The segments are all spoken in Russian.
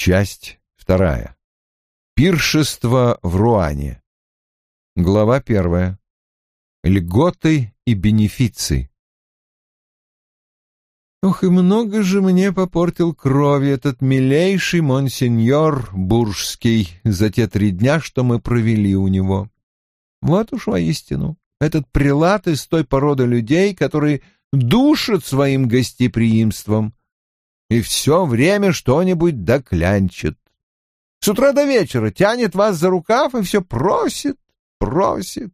Часть вторая. Пиршество в Руане. Глава первая. Льготы и бенефиции. Ох, и много же мне попортил крови этот милейший монсеньор Буржский за те три дня, что мы провели у него. Вот уж воистину, этот прилад из той породы людей, которые душат своим гостеприимством и все время что-нибудь доклянчит. С утра до вечера тянет вас за рукав и все просит, просит.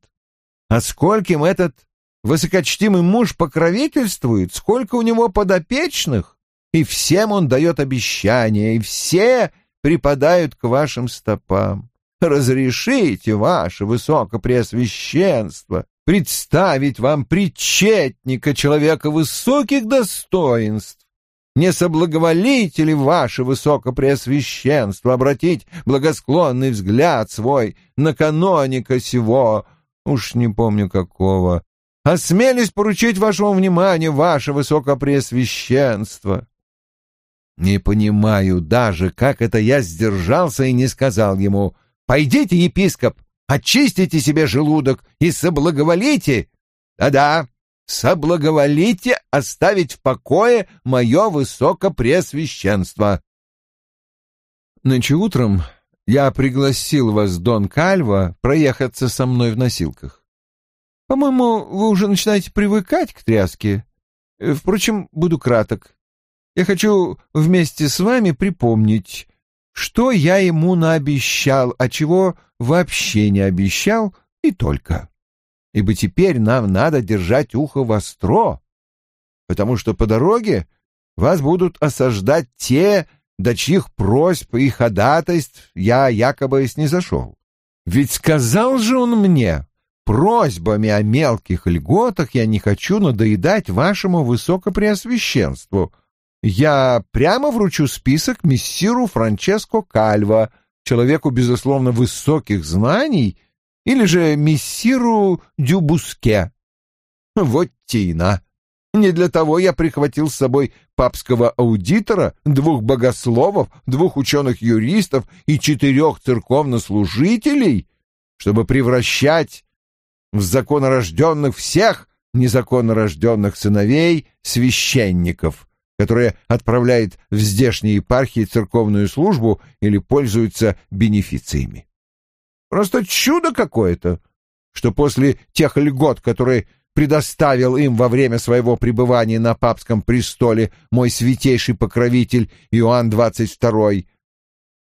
А скольким этот высокочтимый муж покровительствует, сколько у него подопечных, и всем он дает обещания, и все припадают к вашим стопам. Разрешите, ваше высокопреосвященство, представить вам причетника, человека высоких достоинств, не соблаговолите ли ваше высокопреосвященство обратить благосклонный взгляд свой на каноника сего, уж не помню какого, осмелись поручить вашему вниманию ваше высокопреосвященство. Не понимаю даже, как это я сдержался и не сказал ему, «Пойдите, епископ, очистите себе желудок и соблаговолите». Да-да, соблаговолите оставить в покое мое высокопреосвященство. Нынче утром я пригласил вас, Дон Кальва, проехаться со мной в носилках. По-моему, вы уже начинаете привыкать к тряске. Впрочем, буду краток. Я хочу вместе с вами припомнить, что я ему наобещал, а чего вообще не обещал, и только. Ибо теперь нам надо держать ухо востро, потому что по дороге вас будут осаждать те, до чьих просьб и ходатайств я якобы снизошел. Ведь сказал же он мне, просьбами о мелких льготах я не хочу надоедать вашему высокопреосвященству. Я прямо вручу список мессиру Франческо Кальва, человеку, безусловно, высоких знаний, или же мессиру Дюбуске. Вот тина. Не для того я прихватил с собой папского аудитора, двух богословов, двух ученых-юристов и четырех церковнослужителей, чтобы превращать в законорожденных всех незаконнорожденных сыновей священников, которые отправляют в здешние епархии церковную службу или пользуются бенефициями. Просто чудо какое-то, что после тех льгот, которые предоставил им во время своего пребывания на папском престоле мой святейший покровитель Иоанн XXII,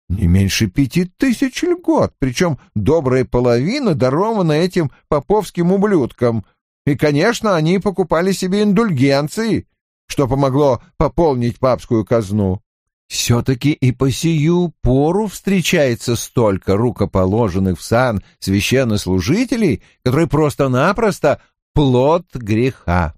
не меньше пяти тысяч льгот, причем добрая половина дарована этим поповским ублюдкам. И, конечно, они покупали себе индульгенции, что помогло пополнить папскую казну. Все-таки и по сию пору встречается столько рукоположенных в сан священнослужителей, которые просто-напросто плод греха.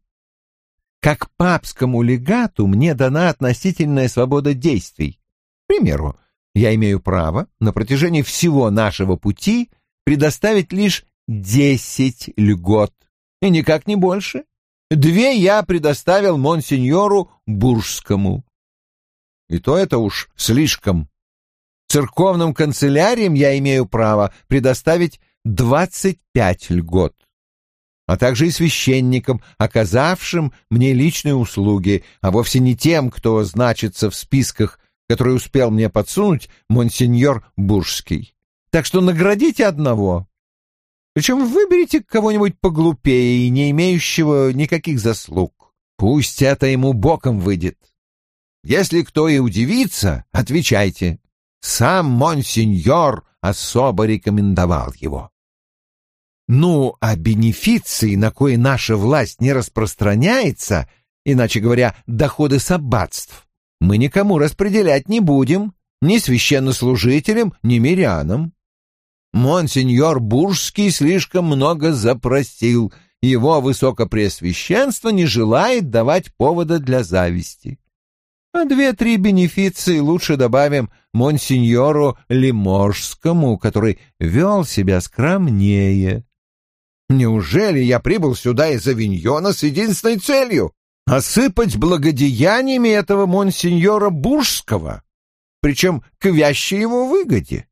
Как папскому легату мне дана относительная свобода действий. К примеру, я имею право на протяжении всего нашего пути предоставить лишь десять льгот, и никак не больше. Две я предоставил монсеньору Буржскому. И то это уж слишком. Церковным канцеляриям я имею право предоставить двадцать пять льгот а также и священникам, оказавшим мне личные услуги, а вовсе не тем, кто значится в списках, которые успел мне подсунуть монсеньор Буржский. Так что наградите одного. Причем выберите кого-нибудь поглупее и не имеющего никаких заслуг. Пусть это ему боком выйдет. Если кто и удивится, отвечайте. Сам монсеньор особо рекомендовал его. Ну, а бенефиции, на кои наша власть не распространяется, иначе говоря, доходы с аббатств, мы никому распределять не будем, ни священнослужителям, ни мирянам. Монсеньор Буржский слишком много запросил, его высокопреосвященство не желает давать повода для зависти. А две-три бенефиции лучше добавим монсеньору Лиможскому, который вел себя скромнее. Неужели я прибыл сюда из Авиньона с единственной целью — осыпать благодеяниями этого монсеньора Буржского? причем к вящей его выгоде.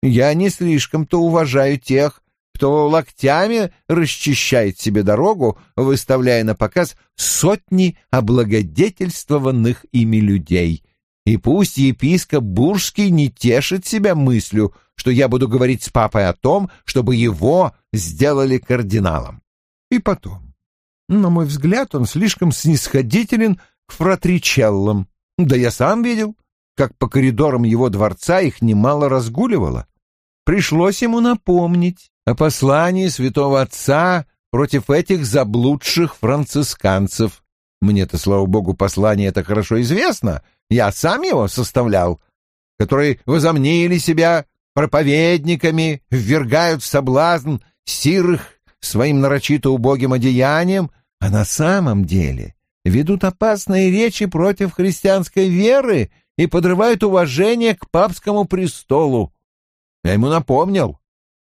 Я не слишком-то уважаю тех, кто локтями расчищает себе дорогу, выставляя на показ сотни облагодетельствованных ими людей. И пусть епископ Бурский не тешит себя мыслью, что я буду говорить с папой о том, чтобы его сделали кардиналом. И потом, на мой взгляд, он слишком снисходителен к фратричеллам. Да я сам видел, как по коридорам его дворца их немало разгуливало. Пришлось ему напомнить о послании святого отца против этих заблудших францисканцев. Мне-то, слава богу, послание это хорошо известно, я сам его составлял, которые возомнили себя проповедниками, ввергают в соблазн сирых своим нарочито убогим одеянием, а на самом деле ведут опасные речи против христианской веры и подрывают уважение к папскому престолу. Я ему напомнил,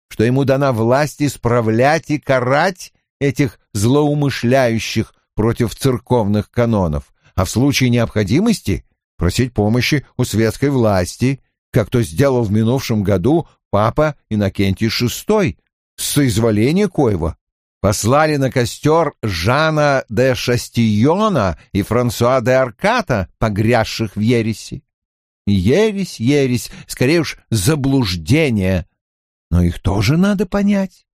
что ему дана власть исправлять и карать этих злоумышляющих против церковных канонов, а в случае необходимости просить помощи у светской власти, как то сделал в минувшем году папа Иннокентий VI, с соизволения коего послали на костер Жана де Шастийона и Франсуа де Арката, погрязших в ереси. Ересь, ересь, скорее уж заблуждение. Но их тоже надо понять.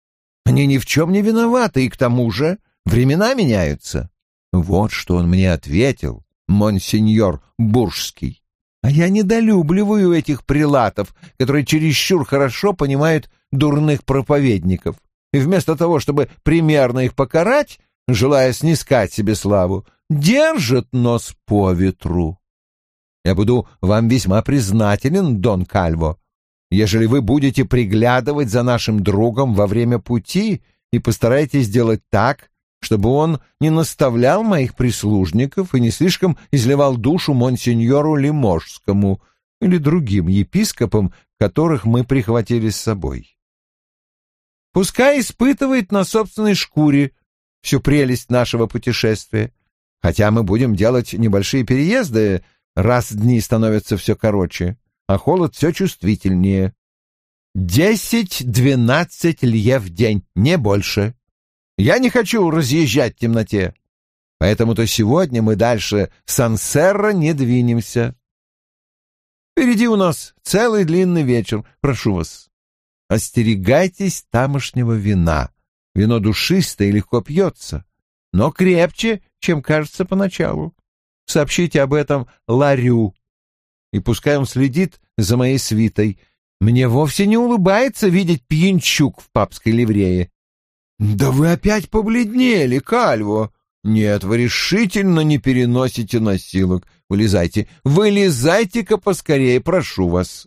Они ни в чем не виноваты, и к тому же времена меняются. Вот что он мне ответил, монсеньор Буржский. А я недолюбливаю этих прилатов, которые чересчур хорошо понимают дурных проповедников. И вместо того, чтобы примерно их покарать, желая снискать себе славу, держат нос по ветру. Я буду вам весьма признателен, Дон Кальво, ежели вы будете приглядывать за нашим другом во время пути и постараетесь сделать так, чтобы он не наставлял моих прислужников и не слишком изливал душу монсеньору Лиможскому или другим епископам, которых мы прихватили с собой. Пускай испытывает на собственной шкуре всю прелесть нашего путешествия, хотя мы будем делать небольшие переезды, раз дни становятся все короче, а холод все чувствительнее. Десять-двенадцать лье в день, не больше. Я не хочу разъезжать в темноте. Поэтому-то сегодня мы дальше Сансерра не двинемся. Впереди у нас целый длинный вечер. Прошу вас, остерегайтесь тамошнего вина. Вино душистое и легко пьется, но крепче, чем кажется поначалу. Сообщите об этом Ларю, и пускай он следит за моей свитой. Мне вовсе не улыбается видеть пьянчук в папской ливрее. «Да вы опять побледнели, Кальво!» «Нет, вы решительно не переносите носилок. Вылезайте, вылезайте-ка поскорее, прошу вас!»